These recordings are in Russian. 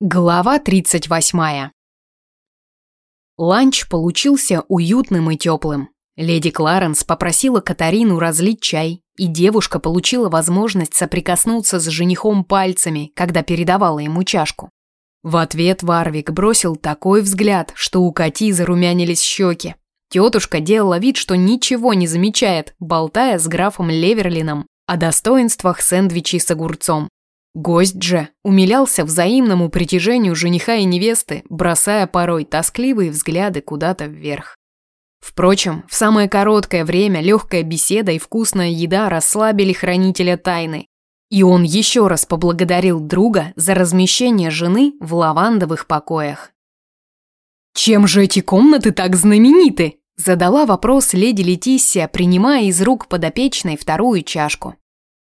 Глава 38. Ланч получился уютным и теплым. Леди Кларенс попросила Катарину разлить чай, и девушка получила возможность соприкоснуться с женихом пальцами, когда передавала ему чашку. В ответ Варвик бросил такой взгляд, что у Кати зарумянились щеки. Тетушка делала вид, что ничего не замечает, болтая с графом Леверлином о достоинствах сэндвичей с огурцом. Гость же умилялся взаимному притяжению жениха и невесты, бросая порой тоскливые взгляды куда-то вверх. Впрочем, в самое короткое время легкая беседа и вкусная еда расслабили хранителя тайны, и он еще раз поблагодарил друга за размещение жены в лавандовых покоях. «Чем же эти комнаты так знамениты?» задала вопрос леди Летиссия, принимая из рук подопечной вторую чашку.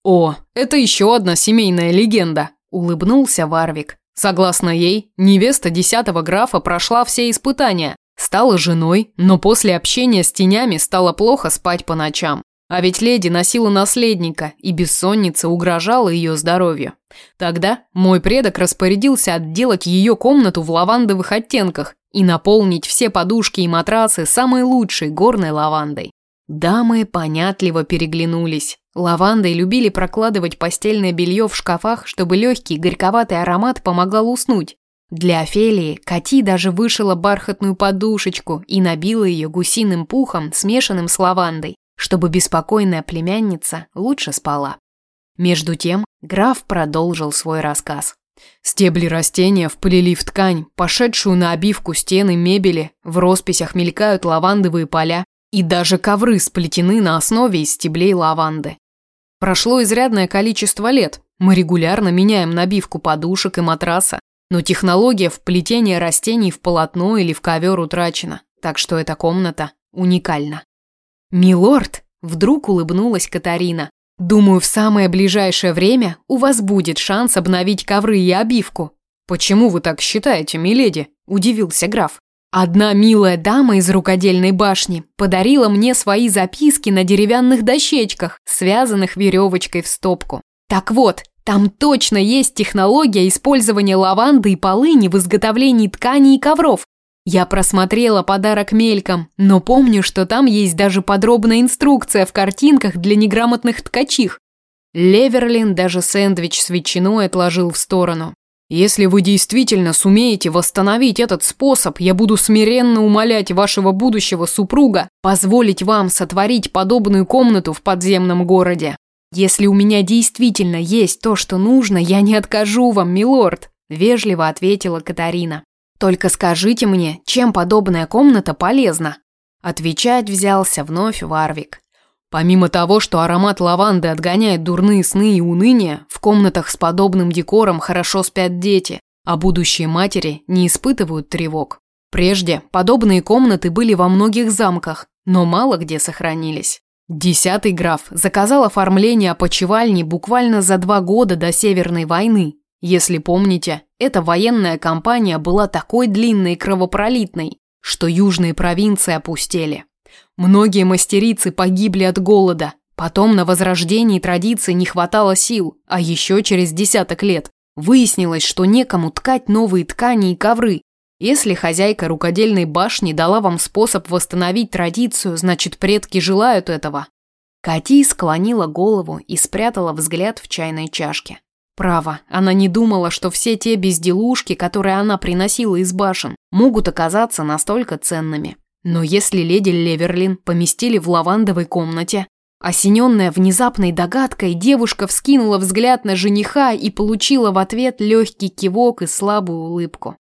«О, это еще одна семейная легенда», – улыбнулся Варвик. Согласно ей, невеста десятого графа прошла все испытания, стала женой, но после общения с тенями стало плохо спать по ночам. А ведь леди носила наследника, и бессонница угрожала ее здоровью. Тогда мой предок распорядился отделать ее комнату в лавандовых оттенках и наполнить все подушки и матрасы самой лучшей горной лавандой. Дамы понятливо переглянулись. Лавандой любили прокладывать постельное белье в шкафах, чтобы легкий горьковатый аромат помогал уснуть. Для Офелии Кати даже вышила бархатную подушечку и набила ее гусиным пухом, смешанным с лавандой, чтобы беспокойная племянница лучше спала. Между тем граф продолжил свой рассказ. Стебли растения вплели в ткань, пошедшую на обивку стены мебели, в росписях мелькают лавандовые поля, и даже ковры сплетены на основе из стеблей лаванды. Прошло изрядное количество лет. Мы регулярно меняем набивку подушек и матраса, но технология вплетения растений в полотно или в ковер утрачена, так что эта комната уникальна. «Милорд!» – вдруг улыбнулась Катарина. «Думаю, в самое ближайшее время у вас будет шанс обновить ковры и обивку». «Почему вы так считаете, миледи?» – удивился граф. Одна милая дама из рукодельной башни подарила мне свои записки на деревянных дощечках, связанных веревочкой в стопку. Так вот, там точно есть технология использования лаванды и полыни в изготовлении тканей и ковров. Я просмотрела подарок мельком, но помню, что там есть даже подробная инструкция в картинках для неграмотных ткачих. Леверлин даже сэндвич с ветчиной отложил в сторону. Если вы действительно сумеете восстановить этот способ, я буду смиренно умолять вашего будущего супруга позволить вам сотворить подобную комнату в подземном городе. Если у меня действительно есть то, что нужно, я не откажу вам, милорд, вежливо ответила Катарина. Только скажите мне, чем подобная комната полезна? Отвечать взялся вновь Варвик. Помимо того, что аромат лаванды отгоняет дурные сны и уныние, в комнатах с подобным декором хорошо спят дети, а будущие матери не испытывают тревог. Прежде подобные комнаты были во многих замках, но мало где сохранились. Десятый граф заказал оформление опочивальни буквально за два года до Северной войны. Если помните, эта военная кампания была такой длинной и кровопролитной, что южные провинции опустели. Многие мастерицы погибли от голода. Потом на возрождении традиции не хватало сил, а еще через десяток лет выяснилось, что некому ткать новые ткани и ковры. Если хозяйка рукодельной башни дала вам способ восстановить традицию, значит предки желают этого. Кати склонила голову и спрятала взгляд в чайной чашке. Право, она не думала, что все те безделушки, которые она приносила из башен, могут оказаться настолько ценными. Но если леди Леверлин поместили в лавандовой комнате, осененная внезапной догадкой, девушка вскинула взгляд на жениха и получила в ответ легкий кивок и слабую улыбку.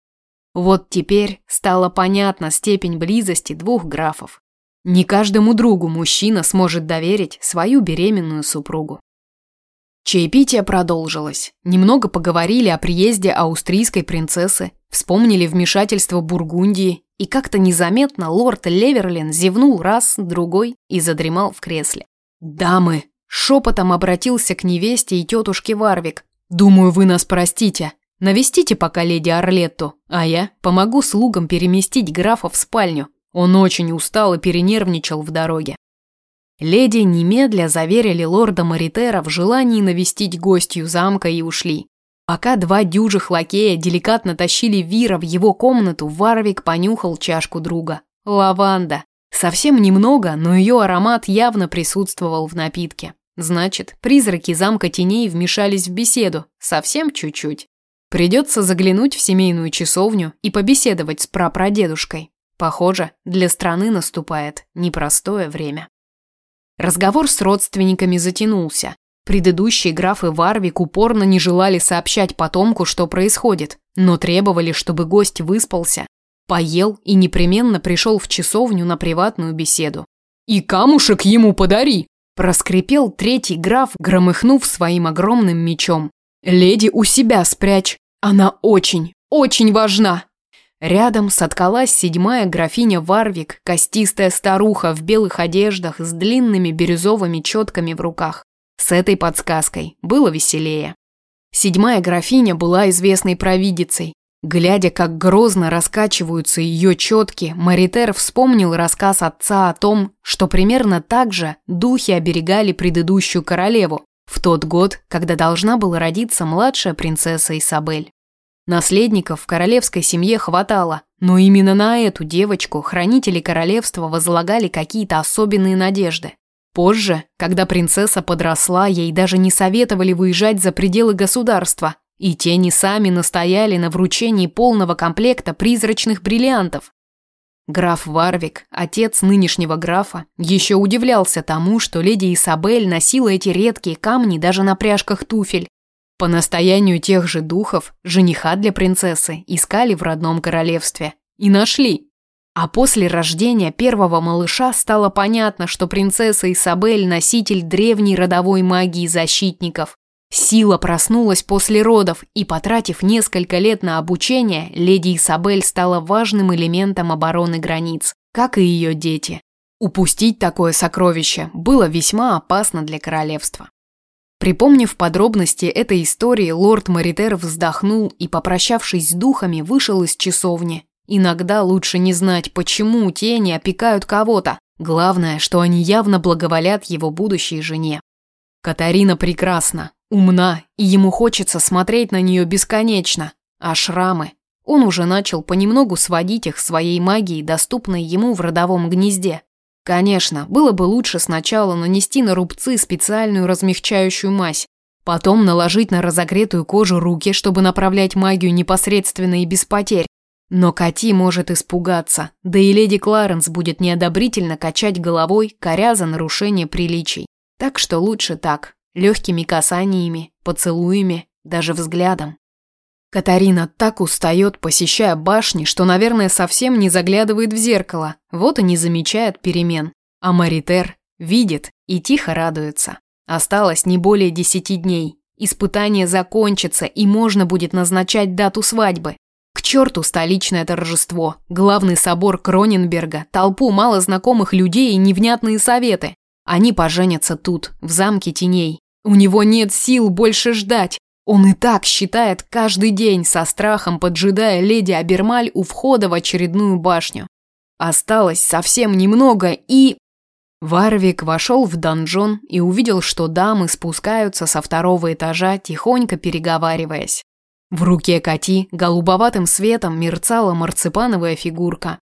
Вот теперь стала понятна степень близости двух графов. Не каждому другу мужчина сможет доверить свою беременную супругу. Чаепитие продолжилось. Немного поговорили о приезде австрийской принцессы, вспомнили вмешательство Бургундии и как-то незаметно лорд Леверлин зевнул раз, другой и задремал в кресле. «Дамы!» – шепотом обратился к невесте и тетушке Варвик. «Думаю, вы нас простите. Навестите пока леди Орлетту, а я помогу слугам переместить графа в спальню. Он очень устал и перенервничал в дороге». Леди немедля заверили лорда Маритера в желании навестить гостью замка и ушли. Пока два дюжих лакея деликатно тащили Вира в его комнату, Варвик понюхал чашку друга. Лаванда. Совсем немного, но ее аромат явно присутствовал в напитке. Значит, призраки замка теней вмешались в беседу. Совсем чуть-чуть. Придется заглянуть в семейную часовню и побеседовать с прапрадедушкой. Похоже, для страны наступает непростое время. Разговор с родственниками затянулся. Предыдущие графы Варвик упорно не желали сообщать потомку, что происходит, но требовали, чтобы гость выспался, поел и непременно пришел в часовню на приватную беседу. «И камушек ему подари!» – проскрипел третий граф, громыхнув своим огромным мечом. «Леди у себя спрячь, она очень, очень важна!» Рядом соткалась седьмая графиня Варвик, костистая старуха в белых одеждах с длинными бирюзовыми четками в руках. С этой подсказкой было веселее. Седьмая графиня была известной провидицей. Глядя, как грозно раскачиваются ее четки, Маритер вспомнил рассказ отца о том, что примерно так же духи оберегали предыдущую королеву в тот год, когда должна была родиться младшая принцесса Исабель. Наследников в королевской семье хватало, но именно на эту девочку хранители королевства возлагали какие-то особенные надежды. Позже, когда принцесса подросла, ей даже не советовали выезжать за пределы государства, и тени сами настояли на вручении полного комплекта призрачных бриллиантов. Граф Варвик, отец нынешнего графа, еще удивлялся тому, что леди Исабель носила эти редкие камни даже на пряжках туфель, по настоянию тех же духов, жениха для принцессы искали в родном королевстве. И нашли. А после рождения первого малыша стало понятно, что принцесса Исабель – носитель древней родовой магии защитников. Сила проснулась после родов, и, потратив несколько лет на обучение, леди Исабель стала важным элементом обороны границ, как и ее дети. Упустить такое сокровище было весьма опасно для королевства. Припомнив подробности этой истории, лорд Маритер вздохнул и, попрощавшись с духами, вышел из часовни. Иногда лучше не знать, почему тени опекают кого-то. Главное, что они явно благоволят его будущей жене. Катарина прекрасна, умна, и ему хочется смотреть на нее бесконечно. А шрамы? Он уже начал понемногу сводить их своей магией, доступной ему в родовом гнезде. Конечно, было бы лучше сначала нанести на рубцы специальную размягчающую мазь, потом наложить на разогретую кожу руки, чтобы направлять магию непосредственно и без потерь. Но Кати может испугаться, да и леди Кларенс будет неодобрительно качать головой, коря за нарушение приличий. Так что лучше так, легкими касаниями, поцелуями, даже взглядом. Катарина так устает, посещая башни, что, наверное, совсем не заглядывает в зеркало, вот и не замечает перемен. А Маритер видит и тихо радуется. Осталось не более десяти дней. Испытание закончится, и можно будет назначать дату свадьбы. Черту столичное торжество, главный собор Кроненберга, толпу малознакомых людей и невнятные советы. Они поженятся тут, в замке теней. У него нет сил больше ждать, он и так считает каждый день со страхом, поджидая леди Абермаль у входа в очередную башню. Осталось совсем немного и... Варвик вошел в донжон и увидел, что дамы спускаются со второго этажа, тихонько переговариваясь. В руке Кати голубоватым светом мерцала марципановая фигурка.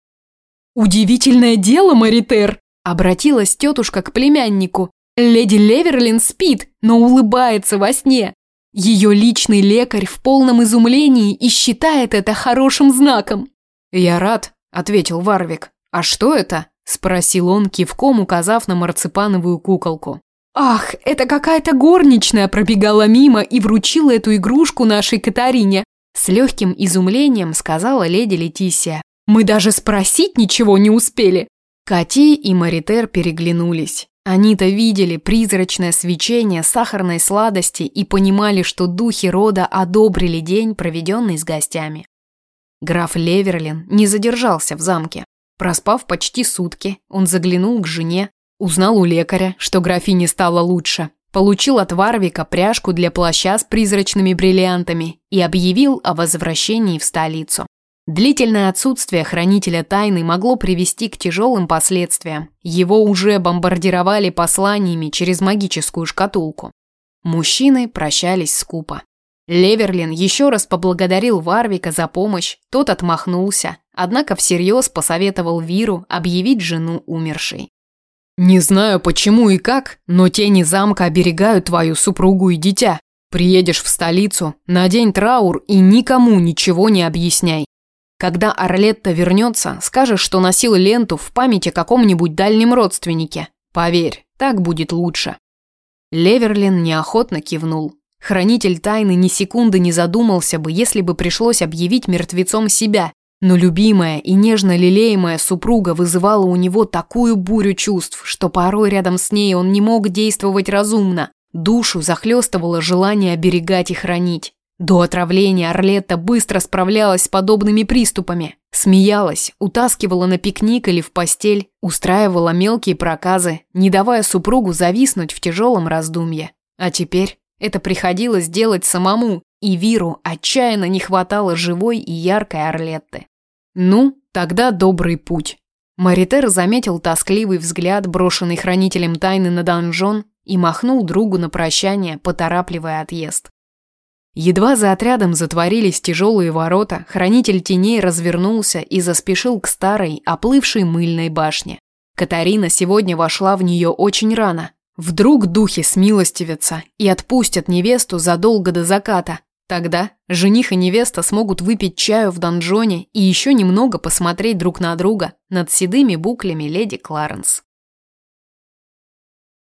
«Удивительное дело, Маритер!» – обратилась тетушка к племяннику. «Леди Леверлин спит, но улыбается во сне. Ее личный лекарь в полном изумлении и считает это хорошим знаком. «Я рад», – ответил Варвик. «А что это?» – спросил он, кивком указав на марципановую куколку. «Ах, это какая-то горничная пробегала мимо и вручила эту игрушку нашей Катарине», – с легким изумлением сказала леди Летисия. «Мы даже спросить ничего не успели». Кати и Маритер переглянулись. Они-то видели призрачное свечение сахарной сладости и понимали, что духи рода одобрили день, проведенный с гостями. Граф Леверлин не задержался в замке. Проспав почти сутки, он заглянул к жене, узнал у лекаря, что графине стало лучше, получил от Варвика пряжку для плаща с призрачными бриллиантами и объявил о возвращении в столицу. Длительное отсутствие хранителя тайны могло привести к тяжелым последствиям. Его уже бомбардировали посланиями через магическую шкатулку. Мужчины прощались скупо. Леверлин еще раз поблагодарил Варвика за помощь, тот отмахнулся, однако всерьез посоветовал Виру объявить жену умершей. «Не знаю почему и как, но тени замка оберегают твою супругу и дитя. Приедешь в столицу, надень траур и никому ничего не объясняй. Когда Орлетта вернется, скажешь, что носил ленту в память о каком-нибудь дальнем родственнике. Поверь, так будет лучше». Леверлин неохотно кивнул. Хранитель тайны ни секунды не задумался бы, если бы пришлось объявить мертвецом себя, но любимая и нежно лелеемая супруга вызывала у него такую бурю чувств, что порой рядом с ней он не мог действовать разумно. Душу захлестывало желание оберегать и хранить. До отравления Орлетта быстро справлялась с подобными приступами. Смеялась, утаскивала на пикник или в постель, устраивала мелкие проказы, не давая супругу зависнуть в тяжелом раздумье. А теперь это приходилось делать самому, и Виру отчаянно не хватало живой и яркой Орлетты. Ну, тогда добрый путь. Маритер заметил тоскливый взгляд, брошенный хранителем тайны на донжон, и махнул другу на прощание, поторапливая отъезд. Едва за отрядом затворились тяжелые ворота, хранитель теней развернулся и заспешил к старой, оплывшей мыльной башне. Катарина сегодня вошла в нее очень рано. Вдруг духи смилостивятся и отпустят невесту задолго до заката. Тогда жених и невеста смогут выпить чаю в донжоне и еще немного посмотреть друг на друга над седыми буклями леди Кларенс.